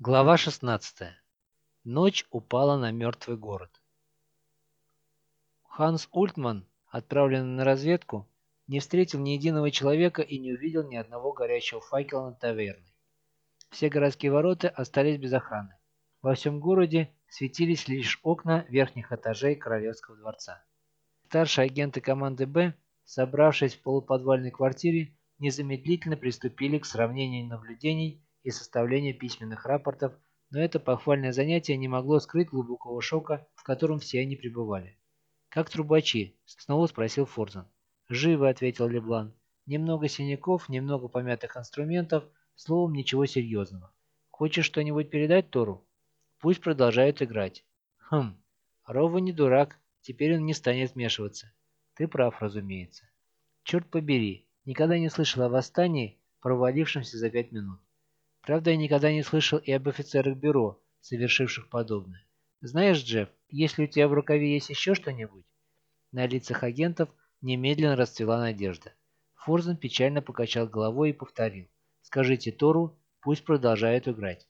Глава 16. Ночь упала на мертвый город. Ханс Ультман, отправленный на разведку, не встретил ни единого человека и не увидел ни одного горящего факела над таверной. Все городские ворота остались без охраны. Во всем городе светились лишь окна верхних этажей Королевского дворца. Старшие агенты команды «Б», собравшись в полуподвальной квартире, незамедлительно приступили к сравнению наблюдений и составлению письменных рапортов, но это похвальное занятие не могло скрыть глубокого шока, в котором все они пребывали. «Как трубачи?» – снова спросил Форзан. «Живо», – ответил Леблан. «Немного синяков, немного помятых инструментов, словом, ничего серьезного. Хочешь что-нибудь передать Тору? Пусть продолжают играть». «Хм, Рова не дурак, теперь он не станет вмешиваться». «Ты прав, разумеется». «Черт побери, никогда не слышал о восстании, провалившемся за пять минут. Правда, я никогда не слышал и об офицерах бюро, совершивших подобное. Знаешь, Джефф, если у тебя в рукаве есть еще что-нибудь? На лицах агентов немедленно расцвела надежда. Форзен печально покачал головой и повторил. «Скажите Тору, пусть продолжают играть».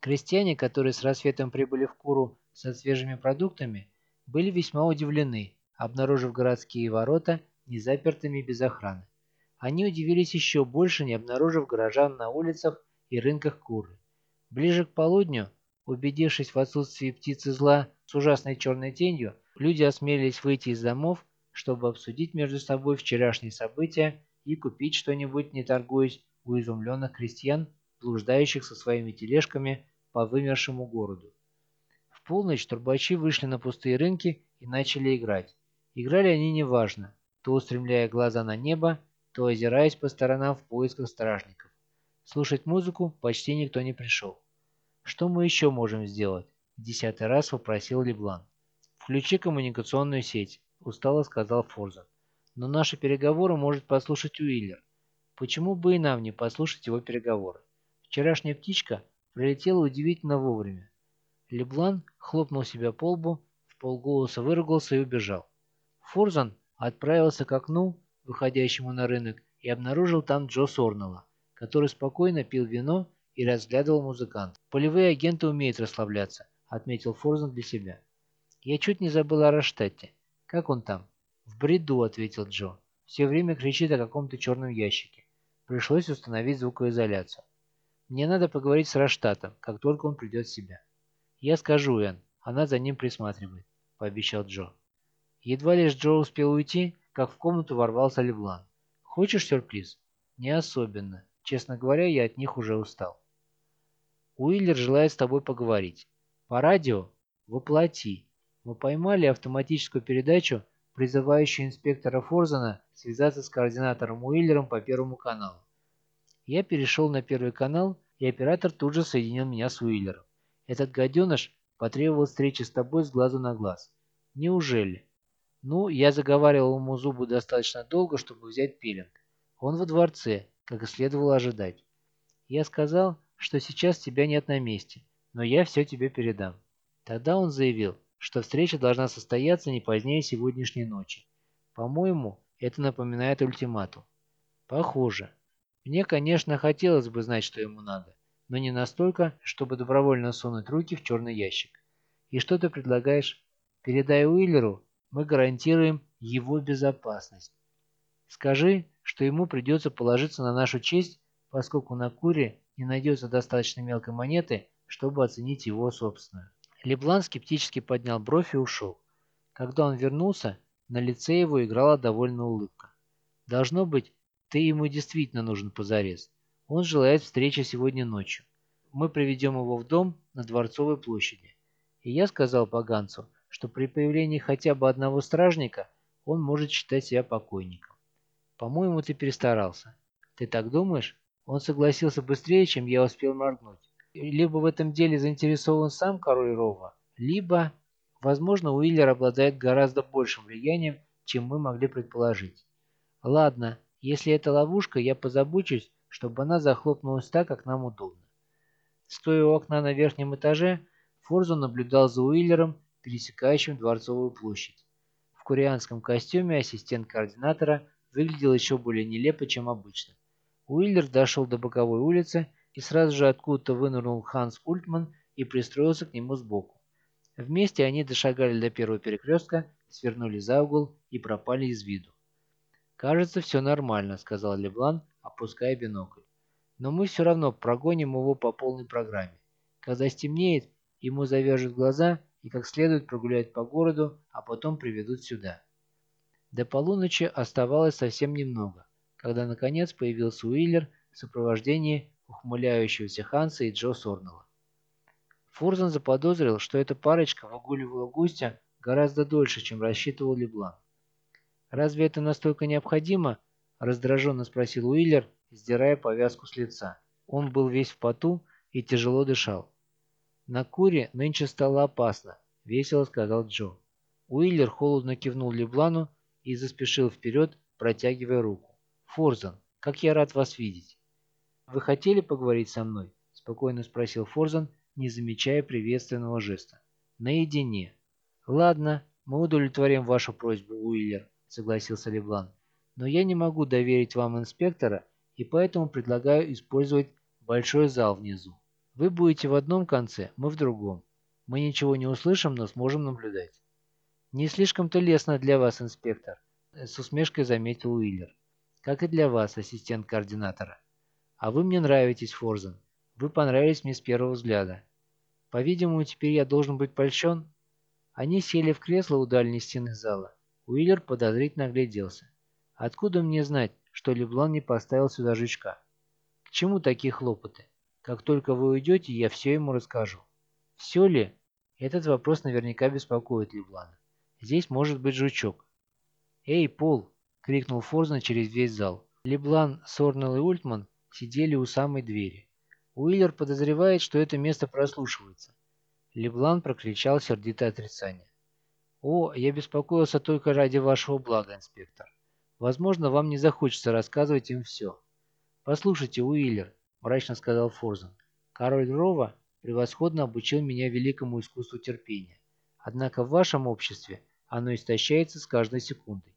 Крестьяне, которые с рассветом прибыли в Куру со свежими продуктами, были весьма удивлены, обнаружив городские ворота незапертыми без охраны. Они удивились еще больше, не обнаружив горожан на улицах и рынках Куры. Ближе к полудню, убедившись в отсутствии птицы зла с ужасной черной тенью, люди осмелились выйти из домов, чтобы обсудить между собой вчерашние события и купить что-нибудь, не торгуясь, у изумленных крестьян, блуждающих со своими тележками по вымершему городу. В полночь турбачи вышли на пустые рынки и начали играть. Играли они неважно, то устремляя глаза на небо, то озираясь по сторонам в поисках стражников. Слушать музыку почти никто не пришел. «Что мы еще можем сделать?» – десятый раз попросил Леблан. «Включи коммуникационную сеть», – устало сказал Форза. «Но наши переговоры может послушать Уиллер. Почему бы и нам не послушать его переговоры? Вчерашняя птичка прилетела удивительно вовремя». Леблан хлопнул себя по лбу, в полголоса выругался и убежал. Форзан отправился к окну, выходящему на рынок, и обнаружил там Джо Сорнелла, который спокойно пил вино и разглядывал музыкант. «Полевые агенты умеют расслабляться», — отметил Форзен для себя. «Я чуть не забыл о Раштатте. Как он там?» «В бреду», — ответил Джо. «Все время кричит о каком-то черном ящике. Пришлось установить звукоизоляцию. Мне надо поговорить с Раштатом, как только он придет в себя». «Я скажу, Энн. Она за ним присматривает», — пообещал Джо. Едва лишь Джо успел уйти, как в комнату ворвался Левлан. «Хочешь сюрприз?» «Не особенно. Честно говоря, я от них уже устал». «Уиллер желает с тобой поговорить. По радио? Воплоти. Мы поймали автоматическую передачу, призывающую инспектора Форзена связаться с координатором Уиллером по Первому каналу. Я перешел на Первый канал, и оператор тут же соединил меня с Уиллером. Этот гаденыш потребовал встречи с тобой с глазу на глаз. Неужели? Ну, я заговаривал ему зубы достаточно долго, чтобы взять пилинг. Он во дворце, как и следовало ожидать. Я сказал, что сейчас тебя нет на месте, но я все тебе передам. Тогда он заявил, что встреча должна состояться не позднее сегодняшней ночи. По-моему, это напоминает ультиматум. Похоже. Мне, конечно, хотелось бы знать, что ему надо, но не настолько, чтобы добровольно сунуть руки в черный ящик. И что ты предлагаешь? Передай Уиллеру, мы гарантируем его безопасность. Скажи, что ему придется положиться на нашу честь, поскольку на Куре не найдется достаточно мелкой монеты, чтобы оценить его собственную. Леблан скептически поднял бровь и ушел. Когда он вернулся, на лице его играла довольная улыбка. «Должно быть, ты ему действительно нужен позарез. Он желает встречи сегодня ночью. Мы приведем его в дом на Дворцовой площади». И я сказал поганцу, что при появлении хотя бы одного стражника он может считать себя покойником. По-моему, ты перестарался. Ты так думаешь? Он согласился быстрее, чем я успел моргнуть. Либо в этом деле заинтересован сам король Рова, либо, возможно, Уиллер обладает гораздо большим влиянием, чем мы могли предположить. Ладно, если это ловушка, я позабочусь, чтобы она захлопнулась так, как нам удобно. Стоя у окна на верхнем этаже, Форзу наблюдал за Уиллером пересекающим Дворцовую площадь. В курианском костюме ассистент координатора выглядел еще более нелепо, чем обычно. Уиллер дошел до боковой улицы, и сразу же откуда-то вынырнул Ханс Ультман и пристроился к нему сбоку. Вместе они дошагали до первого перекрестка, свернули за угол и пропали из виду. «Кажется, все нормально», — сказал Леблан, опуская бинокль. «Но мы все равно прогоним его по полной программе. Когда стемнеет, ему завяжут глаза и как следует прогуляют по городу, а потом приведут сюда». До полуночи оставалось совсем немного, когда наконец появился Уиллер в сопровождении ухмыляющегося Ханса и Джо Сорнелла. Фурзан заподозрил, что эта парочка выгуливала гостя гораздо дольше, чем рассчитывал Леблан. «Разве это настолько необходимо?» – раздраженно спросил Уиллер, сдирая повязку с лица. Он был весь в поту и тяжело дышал. «На куре нынче стало опасно», – весело сказал Джо. Уиллер холодно кивнул Леблану и заспешил вперед, протягивая руку. «Форзан, как я рад вас видеть!» «Вы хотели поговорить со мной?» – спокойно спросил Форзан, не замечая приветственного жеста. «Наедине». «Ладно, мы удовлетворим вашу просьбу, Уиллер», – согласился Леблан. «Но я не могу доверить вам инспектора, и поэтому предлагаю использовать большой зал внизу. Вы будете в одном конце, мы в другом. Мы ничего не услышим, но сможем наблюдать». «Не слишком-то лестно для вас, инспектор», — с усмешкой заметил Уиллер. «Как и для вас, ассистент координатора. А вы мне нравитесь, Форзен. Вы понравились мне с первого взгляда. По-видимому, теперь я должен быть польщен?» Они сели в кресло у дальней стены зала. Уиллер подозрительно огляделся. «Откуда мне знать, что Леблан не поставил сюда жучка? К чему такие хлопоты? Как только вы уйдете, я все ему расскажу». «Все ли?» Этот вопрос наверняка беспокоит Леблана. Здесь может быть жучок. «Эй, Пол!» — крикнул Форзен через весь зал. Леблан, Сорнелл и Ультман сидели у самой двери. Уиллер подозревает, что это место прослушивается. Леблан прокричал сердитое отрицание. «О, я беспокоился только ради вашего блага, инспектор. Возможно, вам не захочется рассказывать им все». «Послушайте, Уиллер», — мрачно сказал Форзен, — «король Рова превосходно обучил меня великому искусству терпения. Однако в вашем обществе оно истощается с каждой секундой.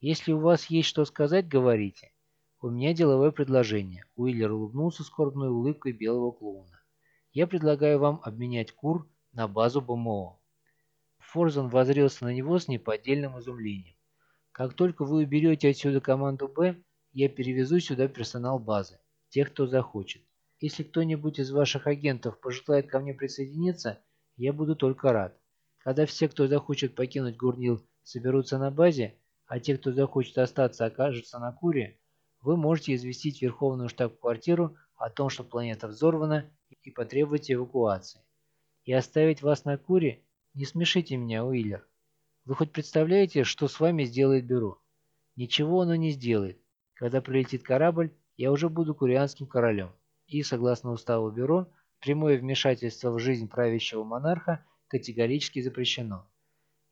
Если у вас есть что сказать, говорите. У меня деловое предложение. Уиллер улыбнулся скорбной улыбкой белого клоуна. Я предлагаю вам обменять кур на базу БМО. Форзен возрился на него с неподдельным изумлением. Как только вы уберете отсюда команду «Б», я перевезу сюда персонал базы, тех, кто захочет. Если кто-нибудь из ваших агентов пожелает ко мне присоединиться, я буду только рад. Когда все, кто захочет покинуть Гурнил, соберутся на базе, а те, кто захочет остаться, окажутся на Куре, вы можете известить Верховную штаб-квартиру о том, что планета взорвана, и потребовать эвакуации. И оставить вас на Куре? Не смешите меня, Уиллер. Вы хоть представляете, что с вами сделает бюро? Ничего оно не сделает. Когда прилетит корабль, я уже буду курианским королем. И, согласно уставу бюро, прямое вмешательство в жизнь правящего монарха категорически запрещено.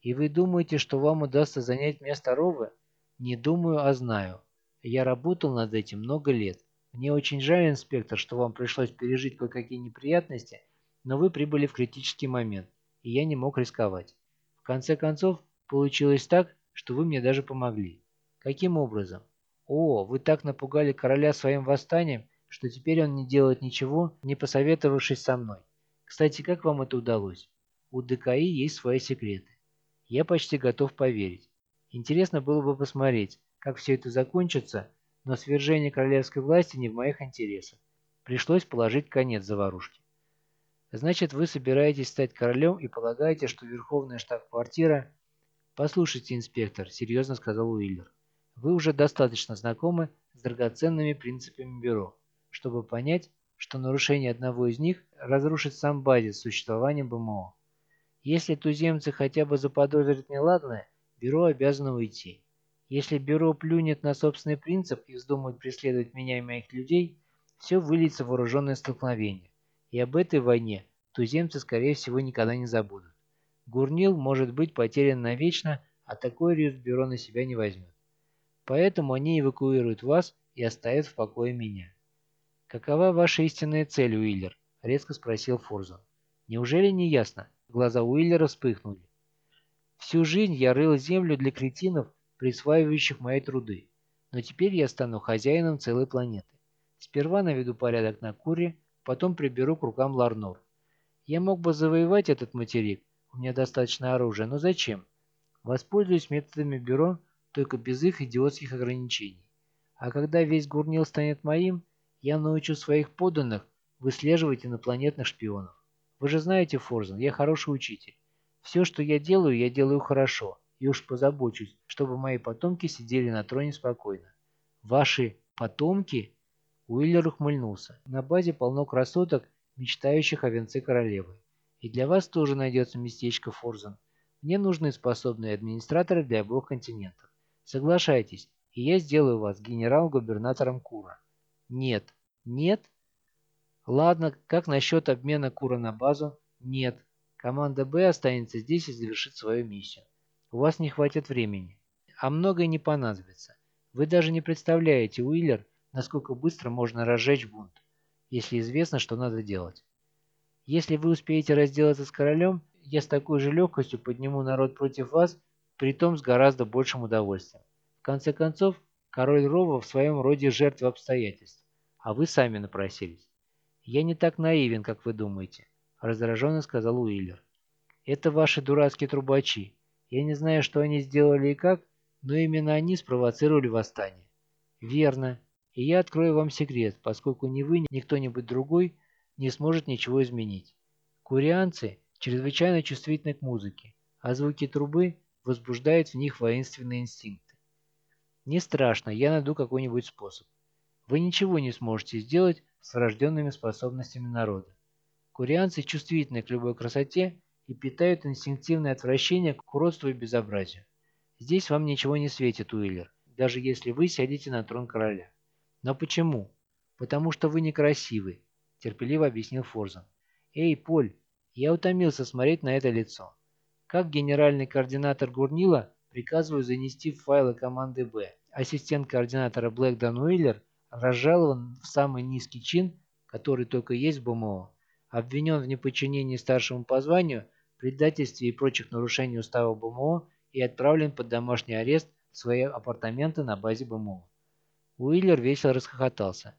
И вы думаете, что вам удастся занять место Ровы? Не думаю, а знаю. Я работал над этим много лет. Мне очень жаль, инспектор, что вам пришлось пережить кое-какие неприятности, но вы прибыли в критический момент, и я не мог рисковать. В конце концов, получилось так, что вы мне даже помогли. Каким образом? О, вы так напугали короля своим восстанием, что теперь он не делает ничего, не посоветовавшись со мной. Кстати, как вам это удалось? У ДКИ есть свои секреты. Я почти готов поверить. Интересно было бы посмотреть, как все это закончится, но свержение королевской власти не в моих интересах. Пришлось положить конец заварушке. Значит, вы собираетесь стать королем и полагаете, что Верховная штаб-квартира... Послушайте, инспектор, серьезно сказал Уиллер. Вы уже достаточно знакомы с драгоценными принципами бюро, чтобы понять, что нарушение одного из них разрушит сам базис существования БМО. Если туземцы хотя бы заподозрят неладное, бюро обязано уйти. Если бюро плюнет на собственный принцип и вздумает преследовать меня и моих людей, все выльется в вооруженное столкновение. И об этой войне туземцы, скорее всего, никогда не забудут. Гурнил может быть потерян навечно, а такой риск бюро на себя не возьмет. Поэтому они эвакуируют вас и оставят в покое меня. «Какова ваша истинная цель, Уиллер?» – резко спросил Форзон. «Неужели не ясно?» Глаза Уиллера вспыхнули. Всю жизнь я рыл землю для кретинов, присваивающих мои труды. Но теперь я стану хозяином целой планеты. Сперва наведу порядок на Куре, потом приберу к рукам Ларнор. Я мог бы завоевать этот материк, у меня достаточно оружия, но зачем? Воспользуюсь методами бюро, только без их идиотских ограничений. А когда весь Гурнил станет моим, я научу своих подданных выслеживать инопланетных шпионов. Вы же знаете, Форзен, я хороший учитель. Все, что я делаю, я делаю хорошо, и уж позабочусь, чтобы мои потомки сидели на троне спокойно. Ваши потомки? Уиллер ухмыльнулся. На базе полно красоток, мечтающих о венце королевы. И для вас тоже найдется местечко, Форзен. Мне нужны способные администраторы для обоих континентов. Соглашайтесь, и я сделаю вас генерал-губернатором Кура. Нет. Нет? Ладно, как насчет обмена Кура на базу? Нет. Команда Б останется здесь и завершит свою миссию. У вас не хватит времени. А многое не понадобится. Вы даже не представляете, Уиллер, насколько быстро можно разжечь бунт, если известно, что надо делать. Если вы успеете разделаться с королем, я с такой же легкостью подниму народ против вас, притом с гораздо большим удовольствием. В конце концов, король Рова в своем роде жертва обстоятельств, а вы сами напросились. Я не так наивен, как вы думаете, раздраженно сказал Уиллер. Это ваши дурацкие трубачи. Я не знаю, что они сделали и как, но именно они спровоцировали восстание. Верно. И я открою вам секрет, поскольку ни вы, ни кто-нибудь другой не сможет ничего изменить. Курианцы чрезвычайно чувствительны к музыке, а звуки трубы возбуждают в них воинственные инстинкты. Не страшно, я найду какой-нибудь способ. Вы ничего не сможете сделать с врожденными способностями народа. Курианцы чувствительны к любой красоте и питают инстинктивное отвращение к уродству и безобразию. Здесь вам ничего не светит, Уиллер, даже если вы сядете на трон короля. Но почему? Потому что вы некрасивы, терпеливо объяснил Форзан. Эй, Поль, я утомился смотреть на это лицо. Как генеральный координатор Гурнила приказываю занести в файлы команды Б. Ассистент координатора Блэкдон Уиллер разжалован в самый низкий чин, который только есть в БМО, обвинен в неподчинении старшему по званию, предательстве и прочих нарушений устава БМО и отправлен под домашний арест в свои апартаменты на базе БМО. Уиллер весело расхохотался.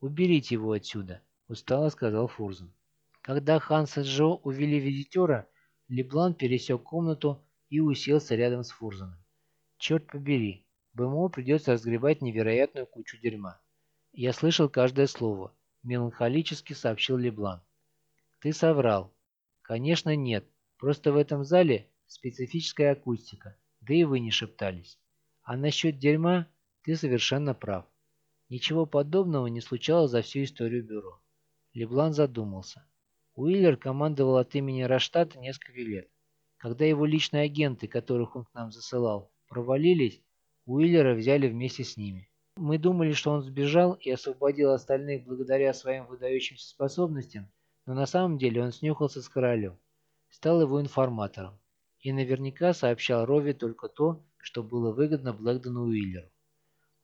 «Уберите его отсюда», – устало сказал Фурзен. Когда Ханс и Джо увели визитера, Леблан пересек комнату и уселся рядом с Фурзеном. «Черт побери, БМО придется разгребать невероятную кучу дерьма». «Я слышал каждое слово», – меланхолически сообщил Леблан. «Ты соврал». «Конечно нет, просто в этом зале специфическая акустика, да и вы не шептались. А насчет дерьма ты совершенно прав. Ничего подобного не случалось за всю историю бюро». Леблан задумался. Уиллер командовал от имени Раштата несколько лет. Когда его личные агенты, которых он к нам засылал, провалились, Уиллера взяли вместе с ними. Мы думали, что он сбежал и освободил остальных благодаря своим выдающимся способностям, но на самом деле он снюхался с королем, стал его информатором и наверняка сообщал Рови только то, что было выгодно Блэкдону Уиллеру.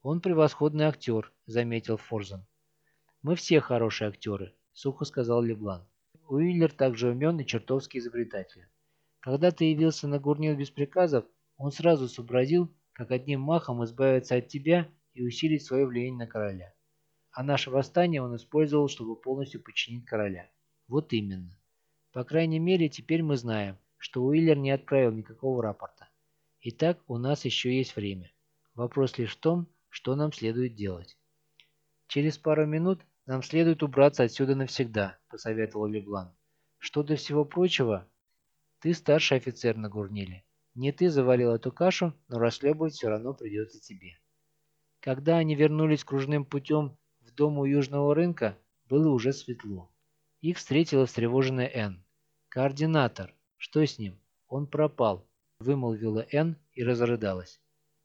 «Он превосходный актер», — заметил Форзен. «Мы все хорошие актеры», — сухо сказал Леблан. Уиллер также умен и чертовски изобретателен. Когда ты явился на Гурнил без приказов, он сразу сообразил, как одним махом избавиться от тебя и усилить свое влияние на короля. А наше восстание он использовал, чтобы полностью подчинить короля. Вот именно. По крайней мере, теперь мы знаем, что Уиллер не отправил никакого рапорта. Итак, у нас еще есть время. Вопрос лишь в том, что нам следует делать. Через пару минут «Нам следует убраться отсюда навсегда», — посоветовал Леблан. «Что до всего прочего, ты старший офицер на Гурниле. Не ты заварил эту кашу, но расхлебывать все равно придется тебе». Когда они вернулись кружным путем в дом у Южного рынка, было уже светло. Их встретила встревоженная Энн. «Координатор. Что с ним? Он пропал», — вымолвила Энн и разрыдалась.